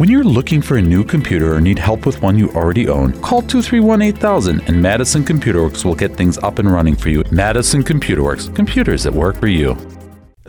When you're looking for a new computer or need help with one you already own, call 231 8000 and Madison Computer Works will get things up and running for you. Madison Computer Works, computers that work for you.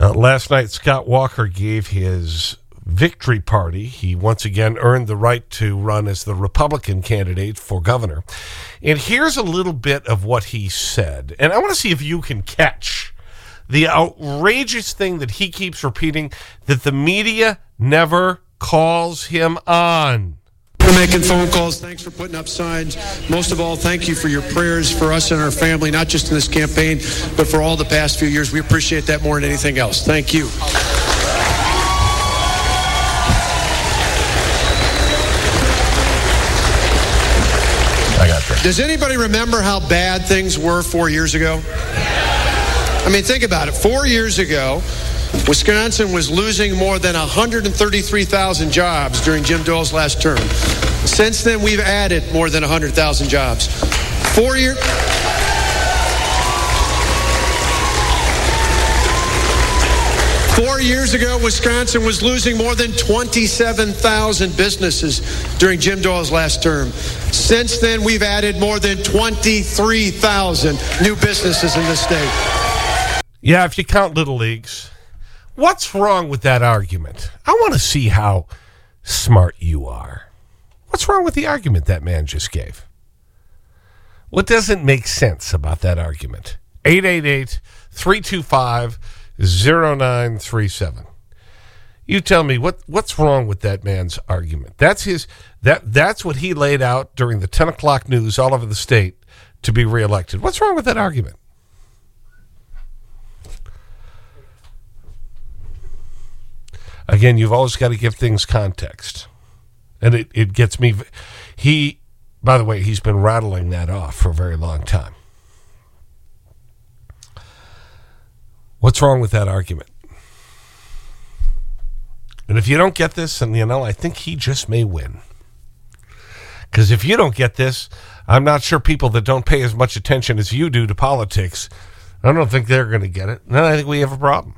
Uh, last night, Scott Walker gave his victory party. He once again earned the right to run as the Republican candidate for governor. And here's a little bit of what he said. And I want to see if you can catch the outrageous thing that he keeps repeating that the media never calls him on. We're making phone calls. Thanks for putting up signs. Most of all, thank you for your prayers for us and our family, not just in this campaign, but for all the past few years. We appreciate that more than anything else. Thank you. I got that. Does anybody remember how bad things were four years ago? I mean, think about it. Four years ago, Wisconsin was losing more than 133,000 jobs during Jim Doyle's last term. Since then, we've added more than 100,000 jobs. Four years. Four years ago, Wisconsin was losing more than 27,000 businesses during Jim Doyle's last term. Since then, we've added more than 23,000 new businesses in the state. Yeah, if you count little leagues. What's wrong with that argument? I want to see how smart you are. What's wrong with the argument that man just gave? What doesn't make sense about that argument? 888 325 0937. You tell me what, what's wrong with that man's argument. That's, his, that, that's what he laid out during the 10 o'clock news all over the state to be reelected. What's wrong with that argument? Again, you've always got to give things context. And it, it gets me. He, by the way, he's been rattling that off for a very long time. What's wrong with that argument? And if you don't get this, and you know, I think he just may win. Because if you don't get this, I'm not sure people that don't pay as much attention as you do to politics, I don't think they're going to get it. And I think we have a problem.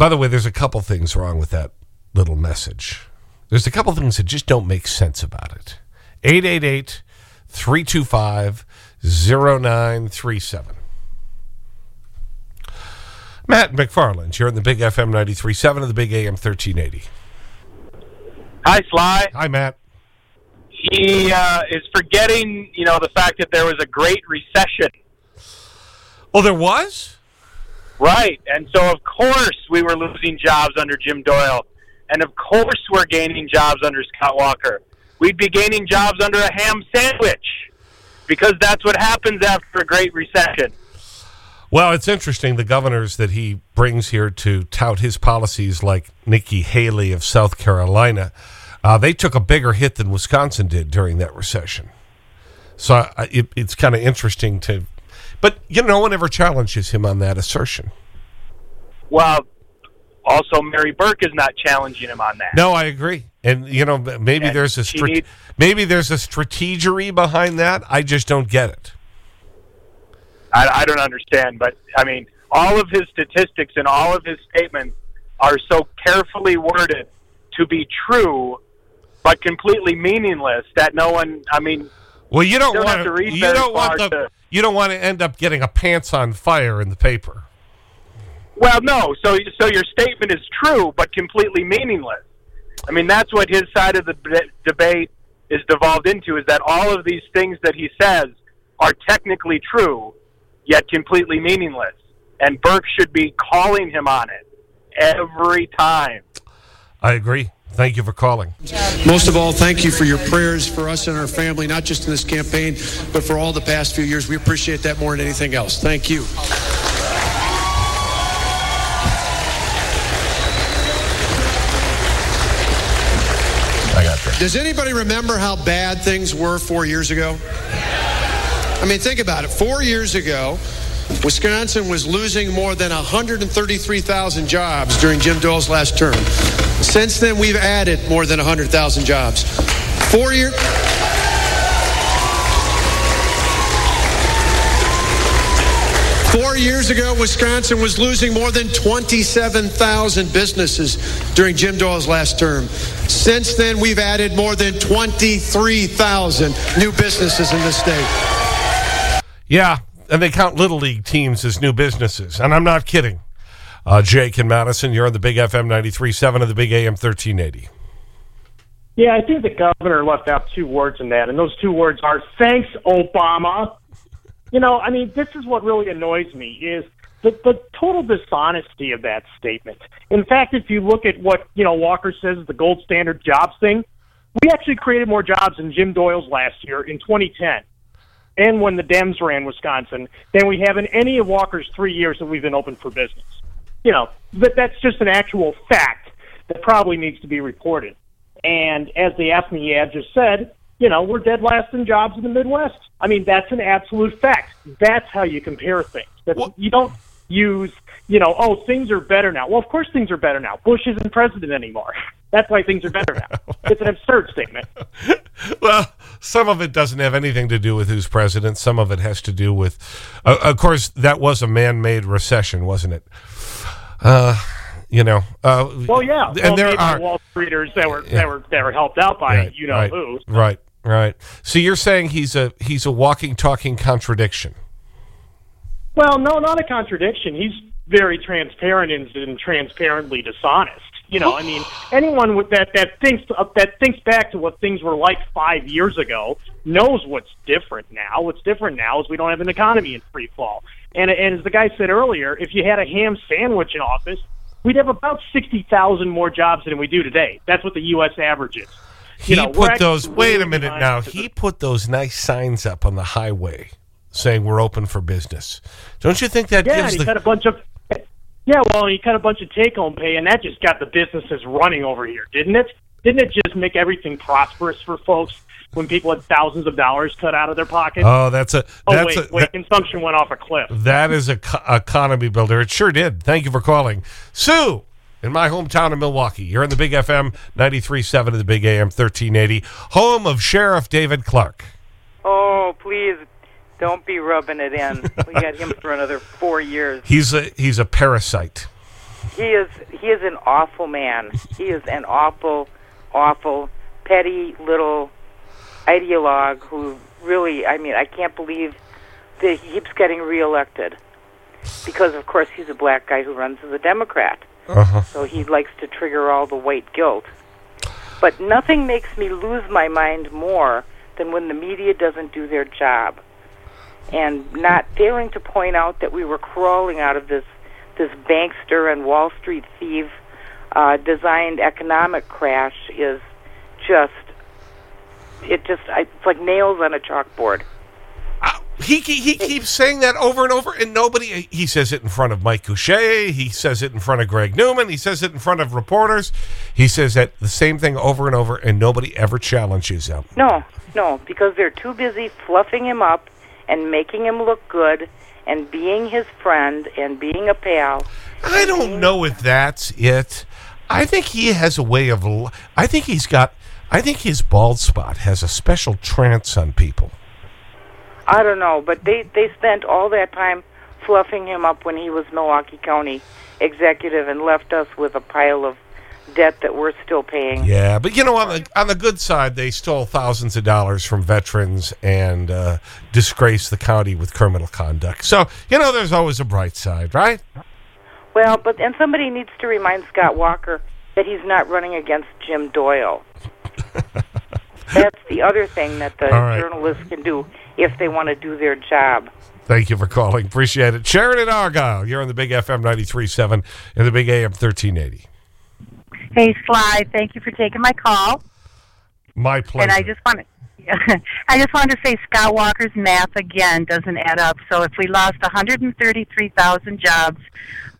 By the way, there's a couple things wrong with that little message. There's a couple things that just don't make sense about it. 888 325 0937. Matt McFarland, you're in the Big FM 93.7 and the Big AM 1380. Hi, Sly. Hi, Matt. He uh, is forgetting, you know, the fact that there was a great recession. Oh, there was? Right. And so, of course, we were losing jobs under Jim Doyle. And of course, we're gaining jobs under Scott Walker. We'd be gaining jobs under a ham sandwich because that's what happens after a great recession. Well, it's interesting. The governors that he brings here to tout his policies, like Nikki Haley of South Carolina, uh, they took a bigger hit than Wisconsin did during that recession. So it, it's kind of interesting to. But, you know, no one ever challenges him on that assertion. Well, also, Mary Burke is not challenging him on that. No, I agree. And, you know, maybe And there's a needs- maybe there's a strategery behind that. I just don't get it. I, I don't understand, but I mean, all of his statistics and all of his statements are so carefully worded to be true, but completely meaningless that no one. I mean, Well, you don't Don't have want to read you don't want the to- you don't want to end up getting a pants on fire in the paper. well, no. So, so your statement is true, but completely meaningless. I mean, that's what his side of the debate is devolved into: is that all of these things that he says are technically true, yet completely meaningless. And Burke should be calling him on it every time. I agree. Thank you for calling. Most of all, thank you for your prayers for us and our family, not just in this campaign, but for all the past few years. We appreciate that more than anything else. Thank you. I got that. Does anybody remember how bad things were four years ago? I mean, think about it. Four years ago, Wisconsin was losing more than 133,000 jobs during Jim Doyle's last term. Since then, we've added more than 100,000 jobs. Four years. Four years ago, Wisconsin was losing more than 27,000 businesses during Jim Doyle's last term. Since then, we've added more than 23,000 new businesses in the state. Yeah, and they count Little League teams as new businesses. And I'm not kidding. Uh, Jake and Madison, you're on the Big FM 93.7 of the Big AM 1380. Yeah, I think the governor left out two words in that, and those two words are thanks, Obama. You know, I mean, this is what really annoys me is the, the total dishonesty of that statement. In fact, if you look at what, you know, Walker says the gold standard jobs thing, we actually created more jobs in Jim Doyle's last year in 2010 and when the Dems ran Wisconsin than we have in any of Walker's three years that we've been open for business. You know, but that's just an actual fact that probably needs to be reported. And as the AFSCME ad just said, you know, we're dead last in jobs in the Midwest. I mean, that's an absolute fact. That's how you compare things. That you don't use, you know, oh, things are better now. Well, of course things are better now. Bush isn't president anymore. That's why things are better now. it's an absurd statement. well, some of it doesn't have anything to do with who's president. Some of it has to do with, uh, of course, that was a man-made recession, wasn't it? Uh, you know. Uh, well, yeah. And well, there are Wall Streeters that were yeah. that were that were helped out by right, you know right, who. Right, right. So you're saying he's a he's a walking, talking contradiction. Well, no, not a contradiction. He's very transparent and, and transparently dishonest. You know, I mean, anyone with that that thinks uh, that thinks back to what things were like five years ago knows what's different now. What's different now is we don't have an economy in free fall. And, and as the guy said earlier, if you had a ham sandwich in office, we'd have about 60,000 more jobs than we do today. That's what the U.S. average is. He you know, put those, wait a minute now, he put those nice signs up on the highway saying we're open for business. Don't you think that yeah, gives he the... cut a bunch of, yeah, well, he cut a bunch of take-home pay, and that just got the businesses running over here, didn't it? Didn't it just make everything prosperous for folks? when people had thousands of dollars cut out of their pockets. Oh, that's a. Oh, that's wait, a, wait, that, consumption went off a cliff. That is a economy builder. It sure did. Thank you for calling. Sue, in my hometown of Milwaukee. You're in the Big FM 93.7 of the Big AM 1380, home of Sheriff David Clarke. Oh, please don't be rubbing it in. we got him for another four years. He's a, he's a parasite. He is, he is an awful man. He is an awful, awful, petty little ideologue who really, I mean, I can't believe that he keeps getting reelected. Because, of course, he's a black guy who runs as a Democrat. Uh -huh. So he likes to trigger all the white guilt. But nothing makes me lose my mind more than when the media doesn't do their job. And not daring to point out that we were crawling out of this this bankster and Wall Street thief uh, designed economic crash is just it just I, it's like nails on a chalkboard. Uh, he, he keeps saying that over and over, and nobody, he says it in front of Mike Gousha. He says it in front of Greg Newman. He says it in front of reporters. He says that the same thing over and over, and nobody ever challenges him. No, no, because they're too busy fluffing him up and making him look good and being his friend and being a pal. I don't know if that's it. I think he has a way of, I think he's got, I think his bald spot has a special trance on people. I don't know, but they they spent all that time fluffing him up when he was Milwaukee County executive and left us with a pile of debt that we're still paying. Yeah, but you know, on the on the good side, they stole thousands of dollars from veterans and uh, disgraced the county with criminal conduct. So you know, there's always a bright side, right? Well, but and somebody needs to remind Scott Walker that he's not running against Jim Doyle. That's the other thing that the right. journalists can do if they want to do their job. Thank you for calling. Appreciate it. Sharon in Argyle, you're on the Big FM 93.7 and the Big AM 1380. Hey, Sly. Thank you for taking my call. My pleasure. And I just want to... I just wanted to say Scott Walker's math again doesn't add up. So if we lost 133,000 jobs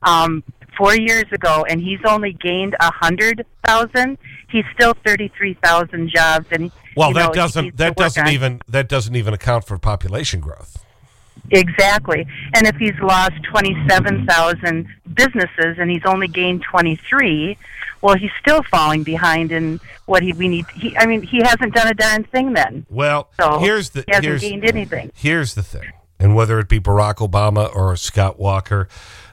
um, four years ago and he's only gained 100,000, he's still 33,000 jobs and well that know, doesn't that doesn't on. even that doesn't even account for population growth. Exactly. And if he's lost 27,000 businesses and he's only gained 23, well, he's still falling behind in what he we need. He, I mean, he hasn't done a darn thing then. Well, so here's the he hasn't here's, gained anything. Here's the thing. And whether it be Barack Obama or Scott Walker,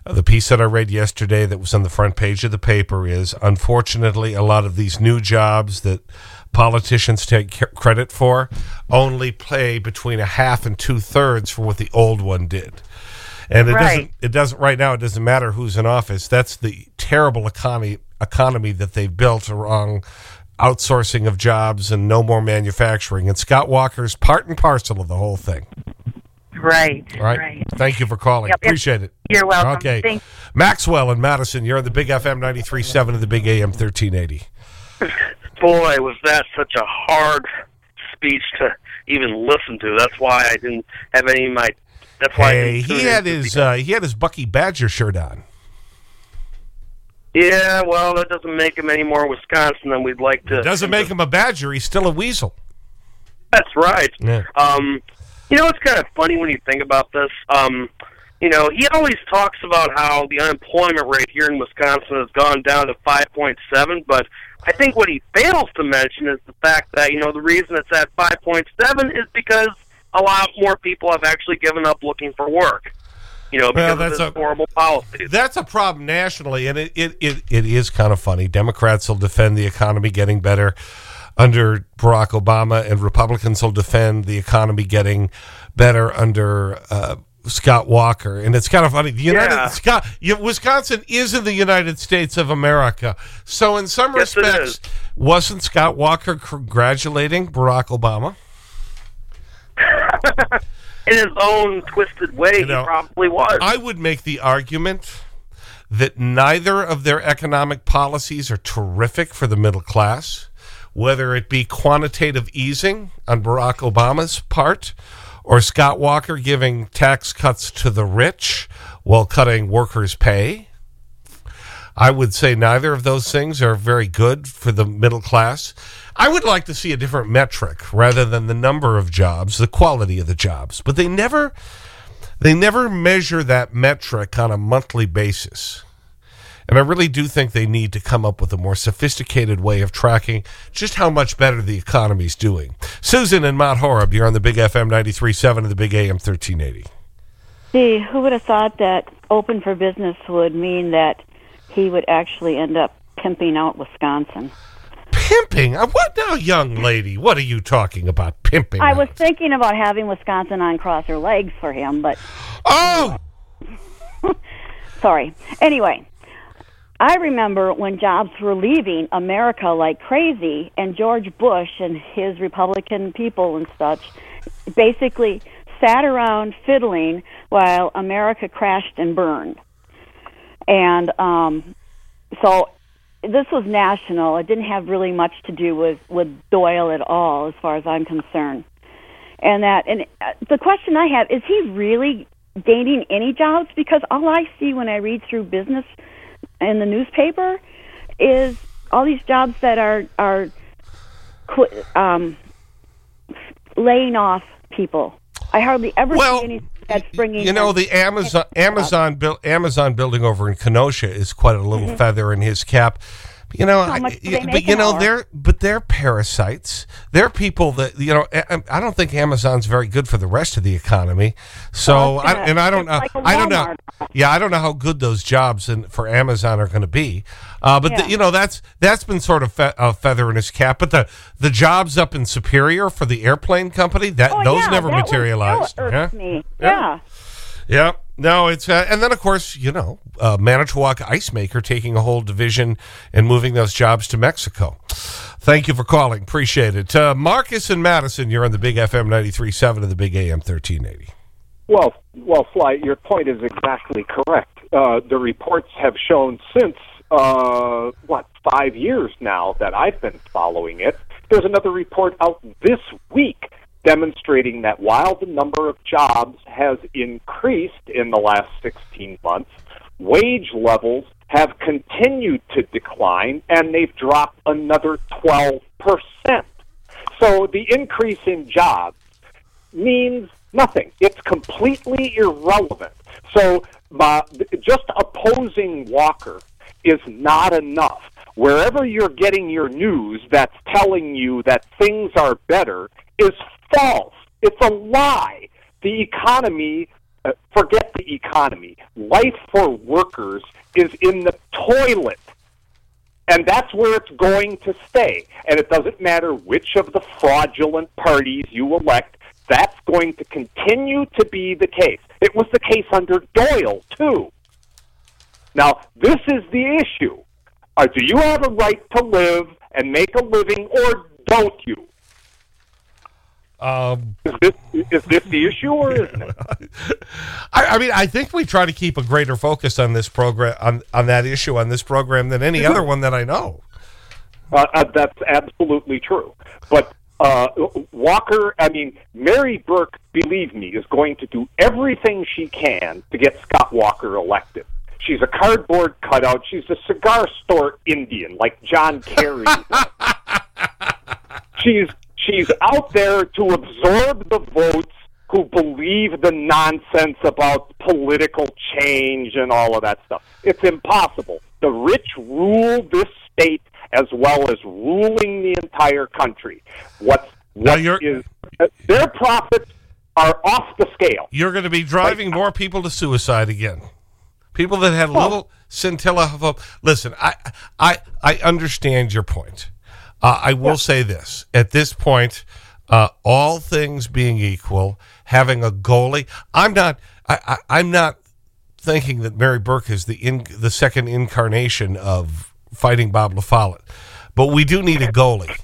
uh, the piece that I read yesterday that was on the front page of the paper is, unfortunately, a lot of these new jobs that politicians take credit for only play between a half and two-thirds for what the old one did. And it Right. doesn't, it doesn't, right now, it doesn't matter who's in office. That's the terrible economy, economy that they've built around outsourcing of jobs and no more manufacturing. And Scott Walker's part and parcel of the whole thing. Right. All right. Right. Thank you for calling. Yep, yep. Appreciate it. You're welcome. Okay. Thank- Maxwell and Madison, you're on the Big FM 93.7 and the Big AM 1380. Boy, was that such a hard speech to even listen to. That's why I didn't have any of my. That's why Hey, he had his uh, he had his Bucky Badger shirt on. Yeah, well, that doesn't make him any more Wisconsin than we'd like to. Doesn't make him a Badger. He's still a weasel. That's right. Yeah. Um, you know, it's kind of funny when you think about this. Um, you know, he always talks about how the unemployment rate here in Wisconsin has gone down to 5.7, but I think what he fails to mention is the fact that, you know, the reason it's at 5.7 is because a lot more people have actually given up looking for work. You know, Well, because that's of this a- horrible policies. That's a problem nationally, and it, it, it, it is kind of funny. Democrats will defend the economy getting better under Barack Obama, and Republicans will defend the economy getting better under uh, Scott Walker. And it's kind of funny. The United Yeah. Scott, Wisconsin is in the United States of America. So, in some Yes, respects, wasn't Scott Walker congratulating Barack Obama? In his own twisted way, know, he probably was. I would make the argument that neither of their economic policies are terrific for the middle class, whether it be quantitative easing on Barack Obama's part or Scott Walker giving tax cuts to the rich while cutting workers' pay. I would say neither of those things are very good for the middle class. I would like to see a different metric rather than the number of jobs, the quality of the jobs. But they never, they never measure that metric on a monthly basis. And I really do think they need to come up with a more sophisticated way of tracking just how much better the economy is doing. Susan and Mount Horeb, you're on the Big FM 93.7 and the Big AM 1380. See, who would have thought that open for business would mean that he would actually end up pimping out Wisconsin? Pimping? Uh, What now, young lady? What are you talking about, pimping? I was thinking about having Wisconsin on cross her legs for him, but Oh! sorry. Anyway, I remember when jobs were leaving America like crazy, and George Bush and his Republican people and such basically sat around fiddling while America crashed and burned. And um, so this was national. It didn't have really much to do with, with Doyle at all, as far as I'm concerned. And that, and uh, the question I have is, he really gaining any jobs? Because all I see when I read through business in the newspaper is all these jobs that are are um, laying off people. I hardly ever Well, see anything that's bringing. You know, the Amazon Amazon Amazon building over in Kenosha is quite a little mm-hmm. feather in his cap. You know, I- much do they but you know hour? they're but they're parasites. They're people that you know. I, I don't think Amazon's very good for the rest of the economy. So Well, I, and I don't it's know. like I don't know. Yeah, I don't know how good those jobs in, for Amazon are going to be. Uh, but the- you know that's that's been sort of fe a feather in his cap. But the the jobs up in Superior for the airplane company that Oh, those yeah, never that materialized. Yeah. Yeah. yeah. No, it's uh, and then of course you know uh, Manitowoc Ice Maker taking a whole division and moving those jobs to Mexico. Thank you for calling. Appreciate it. Uh, Marcus and Madison, you're on the Big FM 93.7 and the Big AM 1380. Well, well, Sly, your point is exactly correct. Uh, the reports have shown since what five years now that I've been following it. There's another report out this week demonstrating that while the number of jobs has increased in the last 16 months, wage levels have continued to decline and they've dropped another 12%. So the increase in jobs means nothing. It's completely irrelevant. So just opposing Walker is not enough. Wherever you're getting your news that's telling you that things are better is false. It's a lie. the economy, uh, forget the economy. Life for workers is in the toilet. And that's where it's going to stay. And it doesn't matter which of the fraudulent parties you elect, that's going to continue to be the case. It was the case under Doyle, too. Now, this is the issue. Uh, do you have a right to live and make a living, or don't you? Um, is, this, is this the issue, or isn't it? I, I, mean, I think we try to keep a greater focus on this program, on, on that issue on this program than any other one that I know. Uh, uh, that's absolutely true. But uh, Walker, I mean, Mary Burke, believe me, is going to do everything she can to get Scott Walker elected. She's a cardboard cutout. She's a cigar store Indian, like John Kerry. she's she's out there to absorb the votes who believe the nonsense about political change and all of that stuff. It's impossible. The rich rule this state as well as ruling the entire country. What's what is, their profits are off the scale. You're going to be driving more people to suicide again. People that had a little scintilla of hope. Listen, I, I, I understand your point. Uh, I will yeah. say this. At this point, uh, all things being equal, having a goalie, I'm not, I, I, am not thinking that Mary Burke is the, in, the second incarnation of fighting Bob La Follette. But we do need a goalie.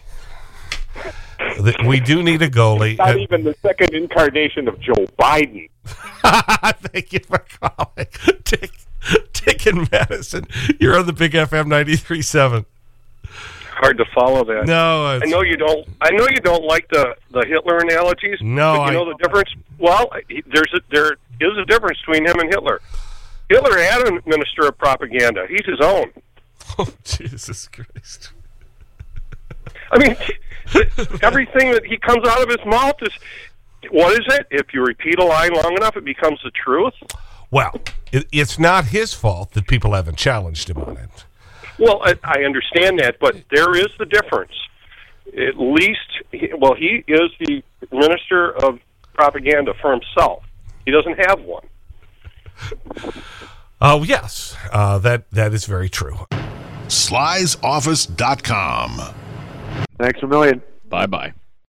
We do need a goalie. Not even the second incarnation of Joe Biden. Thank you for calling. Dick, Dick and Madison. You're on the Big FM 93.7 hard to follow that. No, I know you don't. I know you don't like the the Hitler analogies. No, but you know the difference. Well, there's a, there is a difference between him and Hitler. Hitler had a minister of propaganda. He's his own. Oh Jesus Christ! I mean, everything that he comes out of his mouth is what is it? If you repeat a lie long enough, it becomes the truth. Well, it, it's not his fault that people haven't challenged him on it. Well, I, I understand that, but there is the difference. At least, well, he is the minister of propaganda for himself. He doesn't have one. Oh, yes. Uh, that, that is very true. Sly'sOffice.com. Thanks a million. Bye-bye.